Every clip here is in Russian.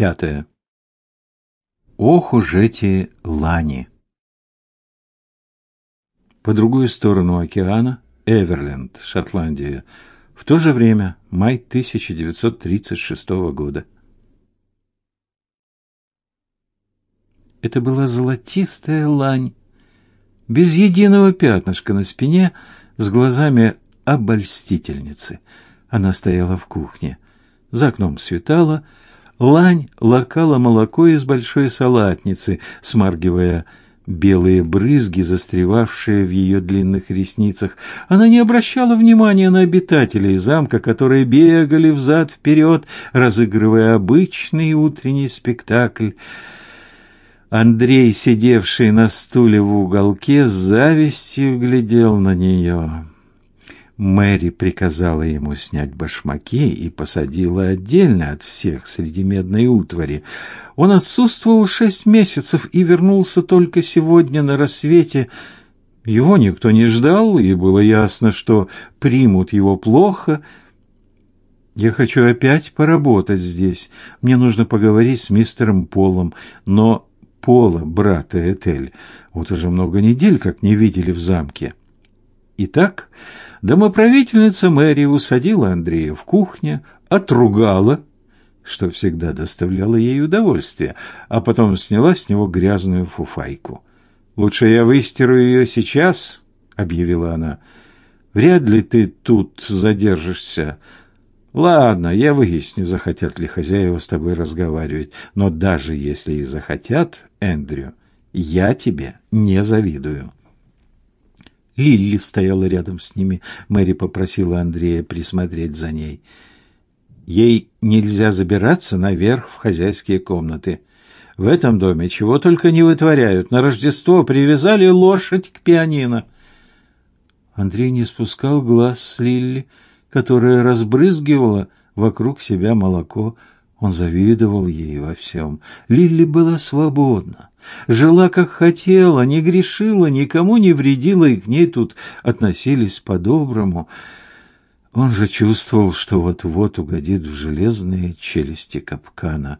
Пятое. Ох уж эти лани! По другую сторону океана, Эверленд, Шотландия, в то же время, май 1936 года. Это была золотистая лань, без единого пятнышка на спине, с глазами обольстительницы. Она стояла в кухне. За окном светало, лань лакала молоко из большой салатницы, смаргивая белые брызги, застревавшие в ее длинных ресницах. Она не обращала внимания на обитателей замка, которые бегали взад-вперед, разыгрывая обычный утренний спектакль. Андрей, сидевший на стуле в уголке, с завистью глядел на нее. Мэри приказала ему снять башмаки и посадила отдельно от всех среди медной утвари. Он отсутствовал шесть месяцев и вернулся только сегодня на рассвете. Его никто не ждал, и было ясно, что примут его плохо. Я хочу опять поработать здесь. Мне нужно поговорить с мистером Полом, но Пола, брата Этель, вот уже много недель как не видели в замке. Итак, домоправительница Мэри усадила Андрея в кухне, отругала, что всегда доставляло ей удовольствие, а потом сняла с него грязную фуфайку. «Лучше я выстиру ее сейчас», — объявила она. «Вряд ли ты тут задержишься. Ладно, я выясню, захотят ли хозяева с тобой разговаривать, но даже если и захотят, Эндрю, я тебе не завидую». Лилли стояла рядом с ними. Мэри попросила Андрея присмотреть за ней. Ей нельзя забираться наверх в хозяйские комнаты. В этом доме чего только не вытворяют. На Рождество привязали лошадь к пианино. Андрей не спускал глаз с Лилли, которая разбрызгивала вокруг себя молоко. Он завидовал ей во всем. Лилли была свободна. Жила, как хотела, не грешила, никому не вредила, и к ней тут относились по-доброму. Он же чувствовал, что вот-вот угодит в железные челюсти капкана.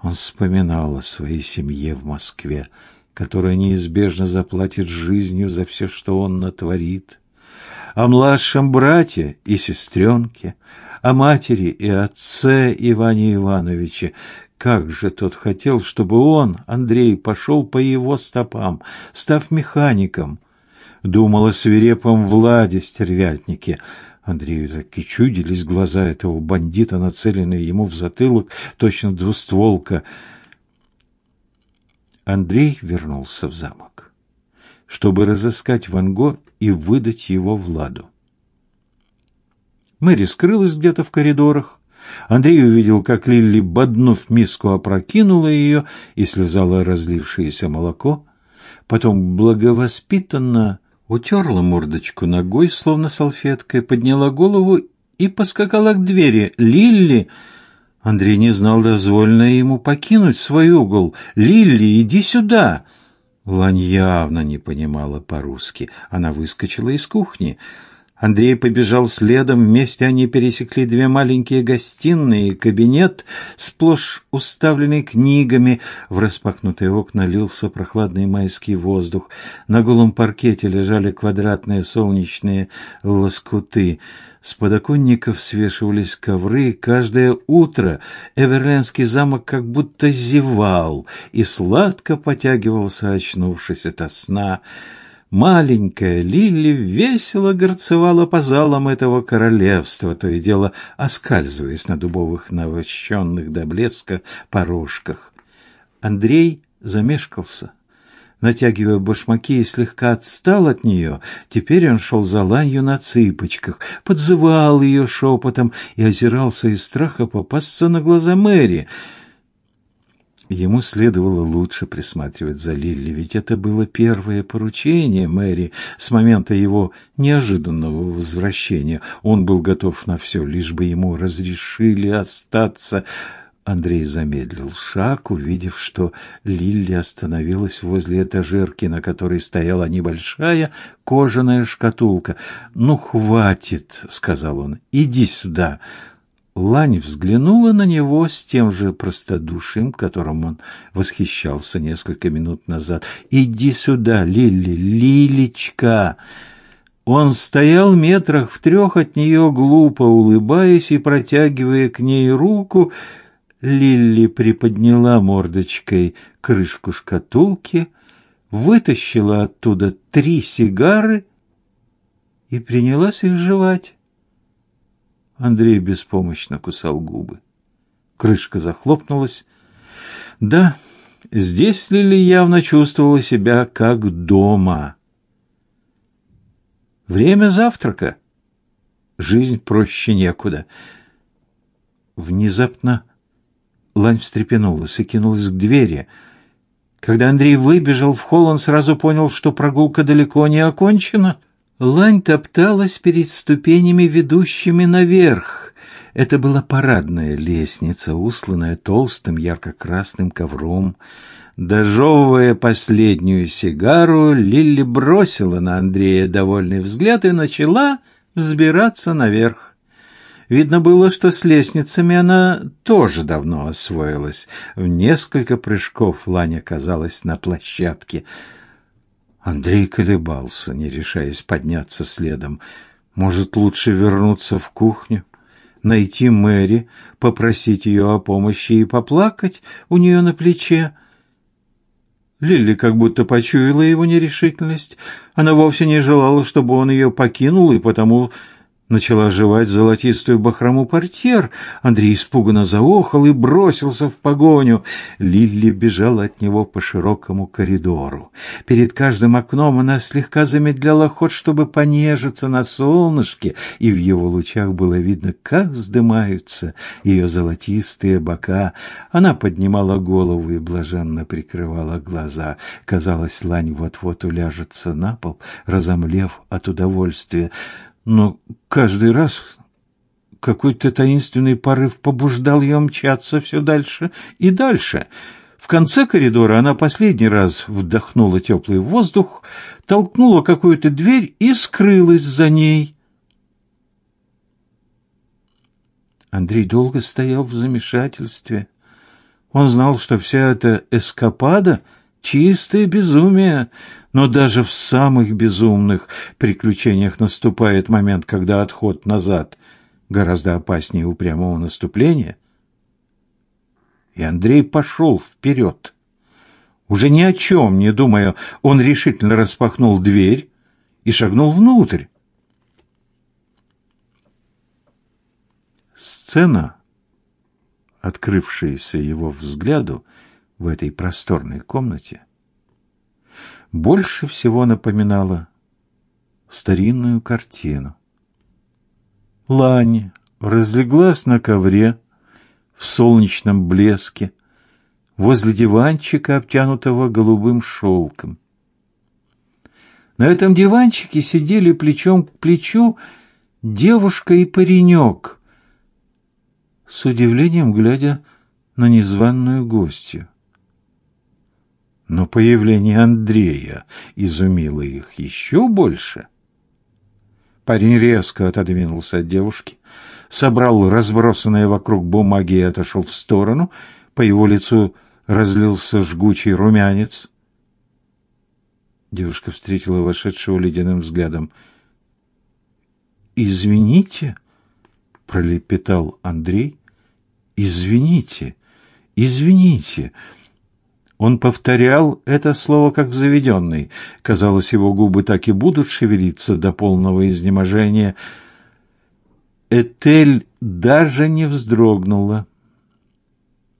Он вспоминал о своей семье в Москве, которая неизбежно заплатит жизнью за все, что он натворит. О младшем брате и сестренке, о матери и отце Иване Ивановиче, как же тот хотел, чтобы он, Андрей, пошел по его стопам, став механиком. Думал о свирепом Владе Стервятнике. Андрею так и чудились глаза этого бандита, нацеленные ему в затылок, точно двустволка. Андрей вернулся в замок, чтобы разыскать Ван Го и выдать его Владу. Мэри скрылась где-то в коридорах, Андрей увидел, как Лилли, боднув миску, опрокинула ее и слезала разлившееся молоко. Потом благовоспитанно утерла мордочку ногой, словно салфеткой, подняла голову и поскакала к двери. «Лилли!» Андрей не знал, дозволено ему покинуть свой угол. «Лилли, иди сюда!» Лань явно не понимала по-русски. Она выскочила из кухни. Андрей побежал следом, вместе они пересекли две маленькие гостиные и кабинет, сплошь уставленный книгами. В распахнутые окна лился прохладный майский воздух. На голом паркете лежали квадратные солнечные лоскуты. С подоконников свешивались ковры. Каждое утро Эверлендский замок как будто зевал и сладко потягивался, очнувшись ото сна. Маленькая Лили весело горцевала по залам этого королевства, то и дело оскальзываясь на дубовых навощенных до блеска порожках. Андрей замешкался, натягивая башмаки и слегка отстал от нее. Теперь он шел за ланью на цыпочках, подзывал ее шепотом и озирался из страха попасться на глаза Мэри — Ему следовало лучше присматривать за Лилли, ведь это было первое поручение Мэри с момента его неожиданного возвращения. Он был готов на все, лишь бы ему разрешили остаться. Андрей замедлил шаг, увидев, что Лилли остановилась возле этажерки, на которой стояла небольшая кожаная шкатулка. «Ну, хватит», — сказал он, — «иди сюда». Лань взглянула на него с тем же простодушием, которым он восхищался несколько минут назад. «Иди сюда, Лили, Лилечка!» Он стоял метрах в трех от нее, глупо улыбаясь и протягивая к ней руку. Лилли приподняла мордочкой крышку шкатулки, вытащила оттуда три сигары и принялась их жевать. Андрей беспомощно кусал губы. Крышка захлопнулась. Да, здесь Лили явно чувствовала себя как дома. Время завтрака. Жизнь проще некуда. Внезапно Лань встрепенулась и кинулась к двери. Когда Андрей выбежал в холл, он сразу понял, что прогулка далеко не окончена. Лань топталась перед ступенями, ведущими наверх. Это была парадная лестница, усланная толстым ярко-красным ковром. Дожевывая последнюю сигару, Лилли бросила на Андрея довольный взгляд и начала взбираться наверх. Видно было, что с лестницами она тоже давно освоилась. В несколько прыжков Лань оказалась на площадке — Андрей колебался, не решаясь подняться следом. Может, лучше вернуться в кухню, найти Мэри, попросить ее о помощи и поплакать у нее на плече? Лили как будто почуяла его нерешительность. Она вовсе не желала, чтобы он ее покинул, и потому начала жевать золотистую бахрому портьер. Андрей испуганно заохал и бросился в погоню. Лилли бежала от него по широкому коридору. Перед каждым окном она слегка замедляла ход, чтобы понежиться на солнышке, и в его лучах было видно, как вздымаются ее золотистые бока. Она поднимала голову и блаженно прикрывала глаза. Казалось, лань вот-вот уляжется на пол, разомлев от удовольствия но каждый раз какой-то таинственный порыв побуждал ее мчаться все дальше и дальше. В конце коридора она последний раз вдохнула теплый воздух, толкнула какую-то дверь и скрылась за ней. Андрей долго стоял в замешательстве. Он знал, что вся эта эскапада — чистое безумие, но даже в самых безумных приключениях наступает момент, когда отход назад гораздо опаснее упрямого наступления. И Андрей пошел вперед. Уже ни о чем не думая, он решительно распахнул дверь и шагнул внутрь. Сцена, открывшаяся его взгляду в этой просторной комнате, больше всего напоминала старинную картину. Лань разлеглась на ковре в солнечном блеске возле диванчика, обтянутого голубым шелком. На этом диванчике сидели плечом к плечу девушка и паренек, с удивлением глядя на незваную гостью. Но появление Андрея изумило их еще больше. Парень резко отодвинулся от девушки, собрал разбросанные вокруг бумаги и отошел в сторону. По его лицу разлился жгучий румянец. Девушка встретила вошедшего ледяным взглядом. «Извините», — пролепетал Андрей, — «извините, извините». Он повторял это слово как заведенный. Казалось, его губы так и будут шевелиться до полного изнеможения. Этель даже не вздрогнула.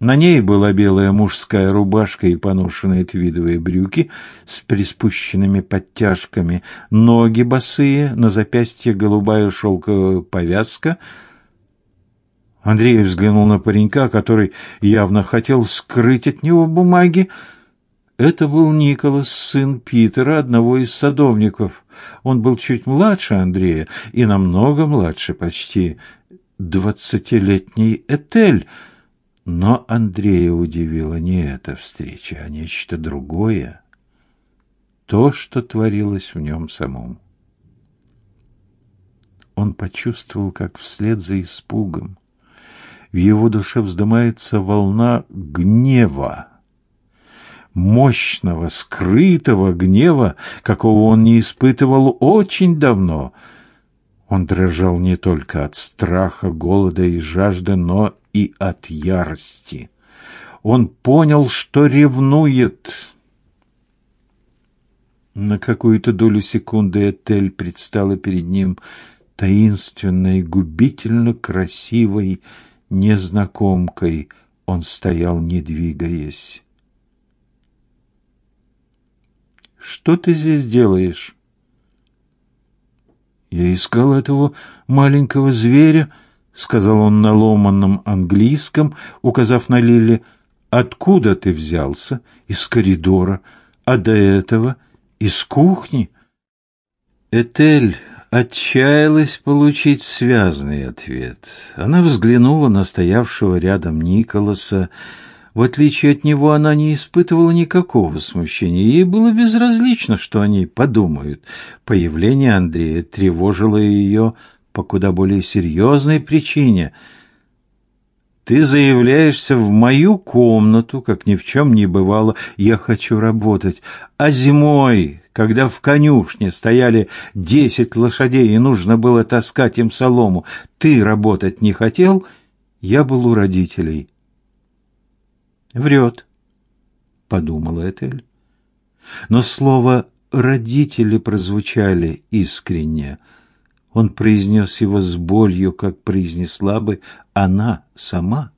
На ней была белая мужская рубашка и поношенные твидовые брюки с приспущенными подтяжками, ноги босые, на запястье голубая шелковая повязка — Андрей взглянул на паренька, который явно хотел скрыть от него бумаги. Это был Николас, сын Питера, одного из садовников. Он был чуть младше Андрея и намного младше, почти двадцатилетний Этель. Но Андрея удивила не эта встреча, а нечто другое. То, что творилось в нем самом. Он почувствовал, как вслед за испугом В его душе вздымается волна гнева. Мощного, скрытого гнева, какого он не испытывал очень давно. Он дрожал не только от страха, голода и жажды, но и от ярости. Он понял, что ревнует. На какую-то долю секунды Этель предстала перед ним таинственной, губительно красивой незнакомкой. Он стоял, не двигаясь. «Что ты здесь делаешь?» «Я искал этого маленького зверя», — сказал он на ломанном английском, указав на Лили. «Откуда ты взялся?» «Из коридора. А до этого?» «Из кухни?» Этель отчаялась получить связный ответ. Она взглянула на стоявшего рядом Николаса. В отличие от него, она не испытывала никакого смущения. Ей было безразлично, что они подумают. Появление Андрея тревожило ее по куда более серьезной причине — ты заявляешься в мою комнату, как ни в чем не бывало. Я хочу работать. А зимой, когда в конюшне стояли десять лошадей и нужно было таскать им солому, ты работать не хотел? Я был у родителей. Врет, подумала Этель. Но слово «родители» прозвучали искренне – он произнес его с болью, как произнесла бы она сама.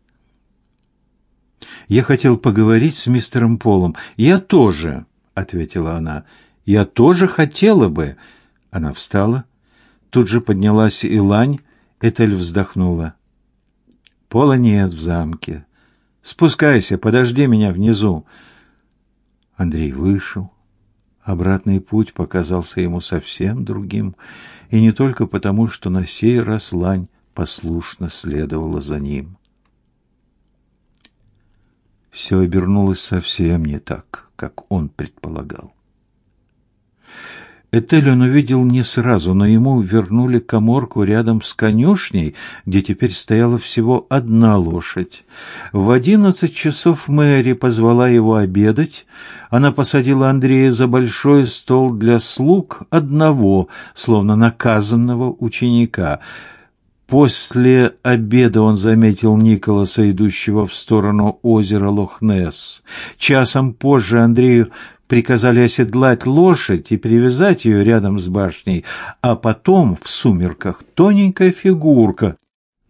«Я хотел поговорить с мистером Полом. Я тоже», — ответила она. «Я тоже хотела бы». Она встала. Тут же поднялась и лань. Этель вздохнула. «Пола нет в замке. Спускайся, подожди меня внизу». Андрей вышел. Обратный путь показался ему совсем другим и не только потому, что на сей раз лань послушно следовала за ним. Все обернулось совсем не так, как он предполагал. Этель он увидел не сразу, но ему вернули коморку рядом с конюшней, где теперь стояла всего одна лошадь. В одиннадцать часов Мэри позвала его обедать. Она посадила Андрея за большой стол для слуг одного, словно наказанного ученика. После обеда он заметил Николаса, идущего в сторону озера Лохнесс. Часом позже Андрею приказали оседлать лошадь и привязать ее рядом с башней, а потом в сумерках тоненькая фигурка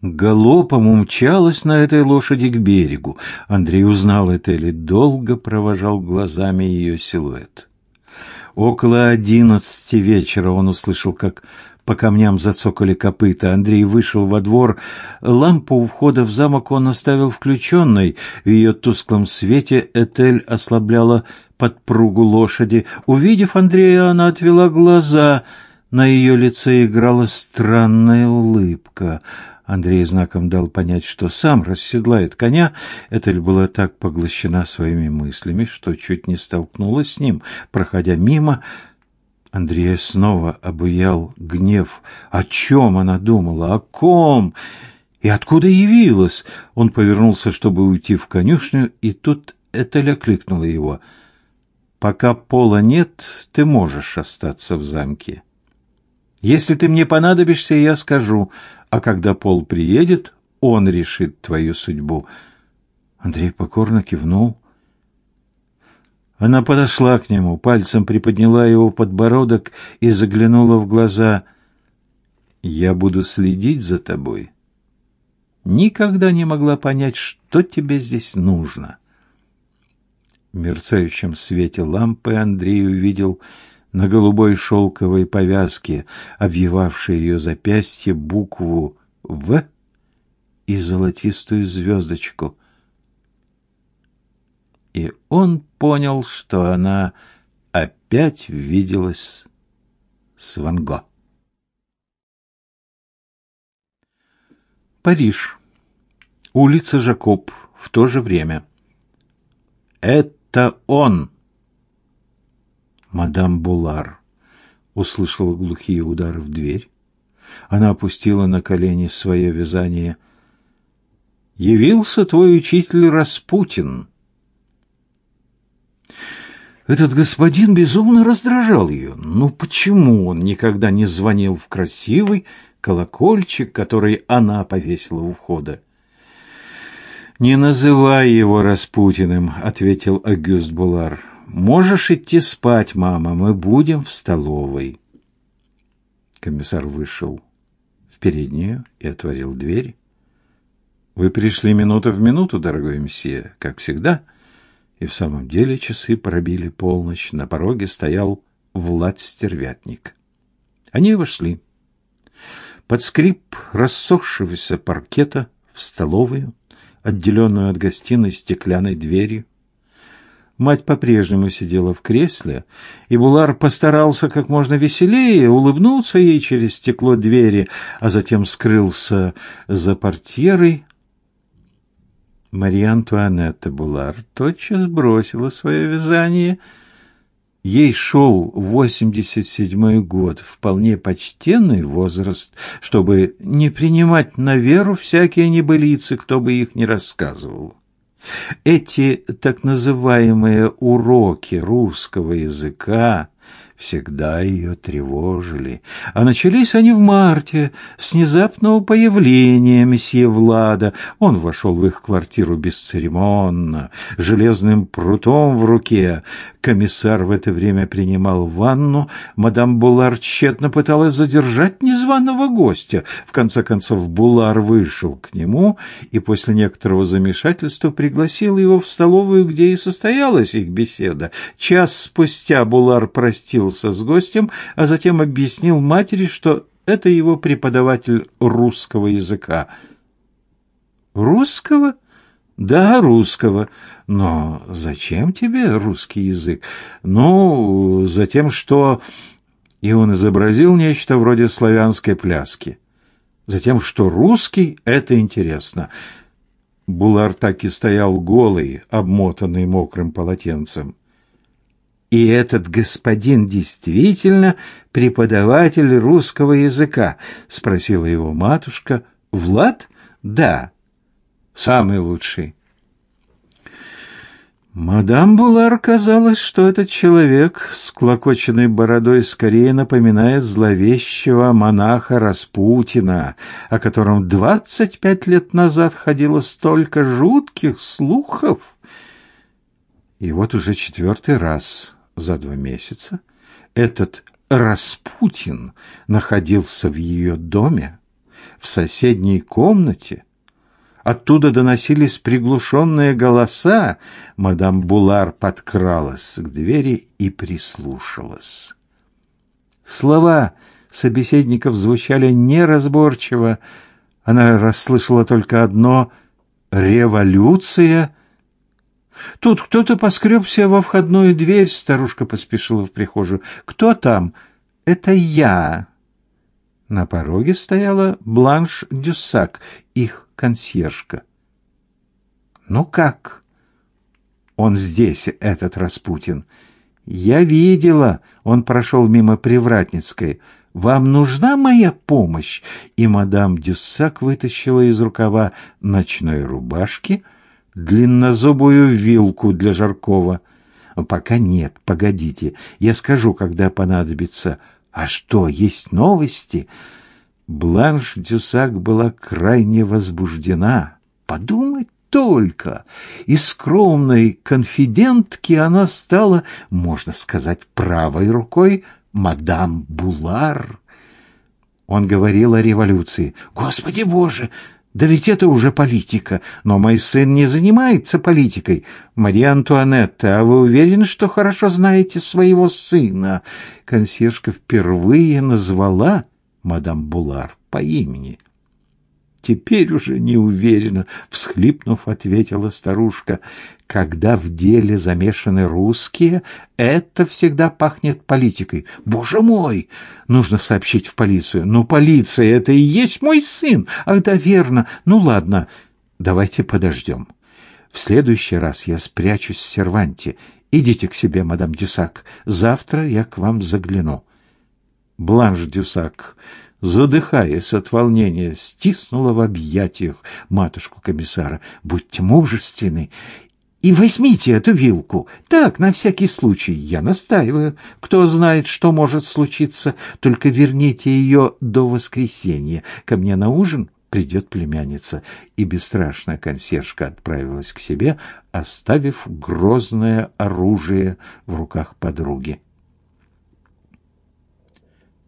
галопом умчалась на этой лошади к берегу. Андрей узнал это и долго провожал глазами ее силуэт. Около одиннадцати вечера он услышал, как по камням зацокали копыта. Андрей вышел во двор. Лампу у входа в замок он оставил включенной. В ее тусклом свете Этель ослабляла подпругу лошади. Увидев Андрея, она отвела глаза. На ее лице играла странная улыбка. Андрей знаком дал понять, что сам расседлает коня. Этель была так поглощена своими мыслями, что чуть не столкнулась с ним, проходя мимо. Андрея снова обуял гнев. О чем она думала? О ком? И откуда явилась? Он повернулся, чтобы уйти в конюшню, и тут Этель окликнула его — Пока пола нет, ты можешь остаться в замке. Если ты мне понадобишься, я скажу, а когда пол приедет, он решит твою судьбу. Андрей покорно кивнул. Она подошла к нему, пальцем приподняла его подбородок и заглянула в глаза. «Я буду следить за тобой». Никогда не могла понять, что тебе здесь нужно. Мерцающем свете лампы Андрей увидел на голубой шелковой повязке, обвивавшей ее запястье, букву «В» и золотистую звездочку. И он понял, что она опять виделась с Ван Го. Париж. Улица Жакоб. В то же время. Это это он!» Мадам Булар услышала глухие удары в дверь. Она опустила на колени свое вязание. Явился твой учитель Распутин. Этот господин безумно раздражал ее. Ну почему он никогда не звонил в красивый колокольчик, который она повесила у входа? «Не называй его Распутиным», — ответил Агюст Булар. «Можешь идти спать, мама, мы будем в столовой». Комиссар вышел в переднюю и отворил дверь. «Вы пришли минута в минуту, дорогой месье, как всегда». И в самом деле часы пробили полночь. На пороге стоял Влад Стервятник. Они вошли. Под скрип рассохшегося паркета в столовую, отделенную от гостиной стеклянной дверью. Мать по-прежнему сидела в кресле, и Булар постарался как можно веселее улыбнуться ей через стекло двери, а затем скрылся за портьерой, Мария Антуанетта Булар тотчас бросила свое вязание. Ей шел восемьдесят седьмой год, вполне почтенный возраст, чтобы не принимать на веру всякие небылицы, кто бы их ни рассказывал. Эти так называемые уроки русского языка всегда ее тревожили. А начались они в марте, с внезапного появления месье Влада. Он вошел в их квартиру бесцеремонно, железным прутом в руке. Комиссар в это время принимал ванну. Мадам Булар тщетно пыталась задержать незваного гостя. В конце концов Булар вышел к нему и после некоторого замешательства пригласил его в столовую, где и состоялась их беседа. Час спустя Булар простил поздоровался с гостем, а затем объяснил матери, что это его преподаватель русского языка. «Русского?» «Да, русского. Но зачем тебе русский язык?» «Ну, затем, что...» И он изобразил нечто вроде славянской пляски. Затем, что русский — это интересно. Булар так и стоял голый, обмотанный мокрым полотенцем. И этот господин действительно преподаватель русского языка, спросила его матушка. Влад? Да. Самый лучший. Мадам Булар казалось, что этот человек с клокоченной бородой скорее напоминает зловещего монаха Распутина, о котором двадцать пять лет назад ходило столько жутких слухов. И вот уже четвертый раз за два месяца этот Распутин находился в ее доме, в соседней комнате. Оттуда доносились приглушенные голоса. Мадам Булар подкралась к двери и прислушалась. Слова собеседников звучали неразборчиво. Она расслышала только одно — «революция» Тут кто-то поскребся во входную дверь, старушка поспешила в прихожую. «Кто там?» «Это я». На пороге стояла Бланш Дюссак, их консьержка. «Ну как?» «Он здесь, этот Распутин». «Я видела, он прошел мимо Привратницкой. Вам нужна моя помощь?» И мадам Дюссак вытащила из рукава ночной рубашки — длиннозубую вилку для жаркого. Пока нет, погодите, я скажу, когда понадобится. А что, есть новости? Бланш Дюсак была крайне возбуждена. Подумать только! Из скромной конфидентки она стала, можно сказать, правой рукой мадам Булар. Он говорил о революции. «Господи Боже! Да ведь это уже политика. Но мой сын не занимается политикой. Мария Антуанетта, а вы уверены, что хорошо знаете своего сына? Консьержка впервые назвала мадам Булар по имени. Теперь уже не уверена, всхлипнув, ответила старушка. Когда в деле замешаны русские, это всегда пахнет политикой. Боже мой, нужно сообщить в полицию. Ну, полиция это и есть мой сын. Ах, да верно. Ну ладно, давайте подождем. В следующий раз я спрячусь в серванте. Идите к себе, мадам Дюсак. Завтра я к вам загляну. Бланш Дюсак, задыхаясь от волнения, стиснула в объятиях матушку комиссара. «Будьте мужественны и возьмите эту вилку. Так, на всякий случай, я настаиваю. Кто знает, что может случиться. Только верните ее до воскресенья. Ко мне на ужин придет племянница. И бесстрашная консьержка отправилась к себе, оставив грозное оружие в руках подруги.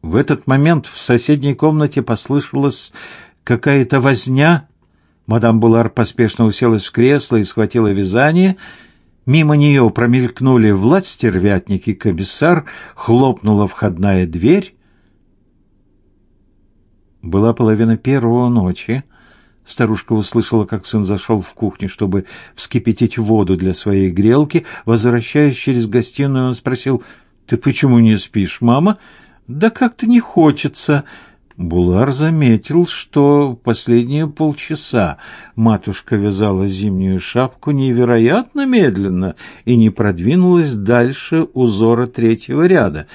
В этот момент в соседней комнате послышалась какая-то возня. Мадам Булар поспешно уселась в кресло и схватила вязание. Мимо нее промелькнули Влад Стервятник и комиссар, хлопнула входная дверь. Была половина первого ночи. Старушка услышала, как сын зашел в кухню, чтобы вскипятить воду для своей грелки. Возвращаясь через гостиную, он спросил, «Ты почему не спишь, мама?» Да как-то не хочется. Булар заметил, что последние полчаса матушка вязала зимнюю шапку невероятно медленно и не продвинулась дальше узора третьего ряда.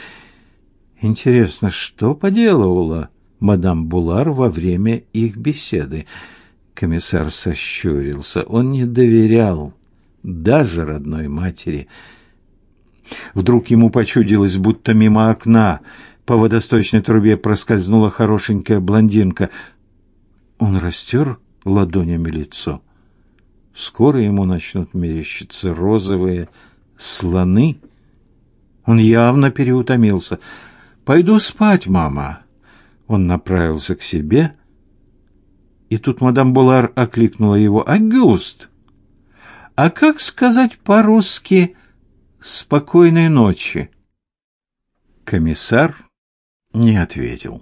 Интересно, что поделывала мадам Булар во время их беседы? Комиссар сощурился. Он не доверял даже родной матери. Вдруг ему почудилось, будто мимо окна по водосточной трубе проскользнула хорошенькая блондинка. Он растер ладонями лицо. Скоро ему начнут мерещиться розовые слоны. Он явно переутомился. «Пойду спать, мама». Он направился к себе, и тут мадам Булар окликнула его. «Агюст, а как сказать по-русски «спокойной ночи»?» Комиссар не ответил.